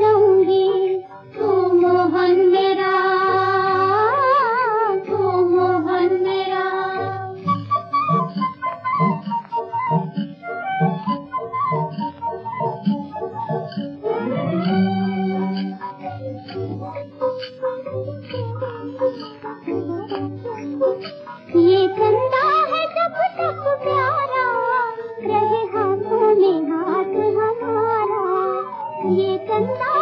गाऊँगी। 也跟到。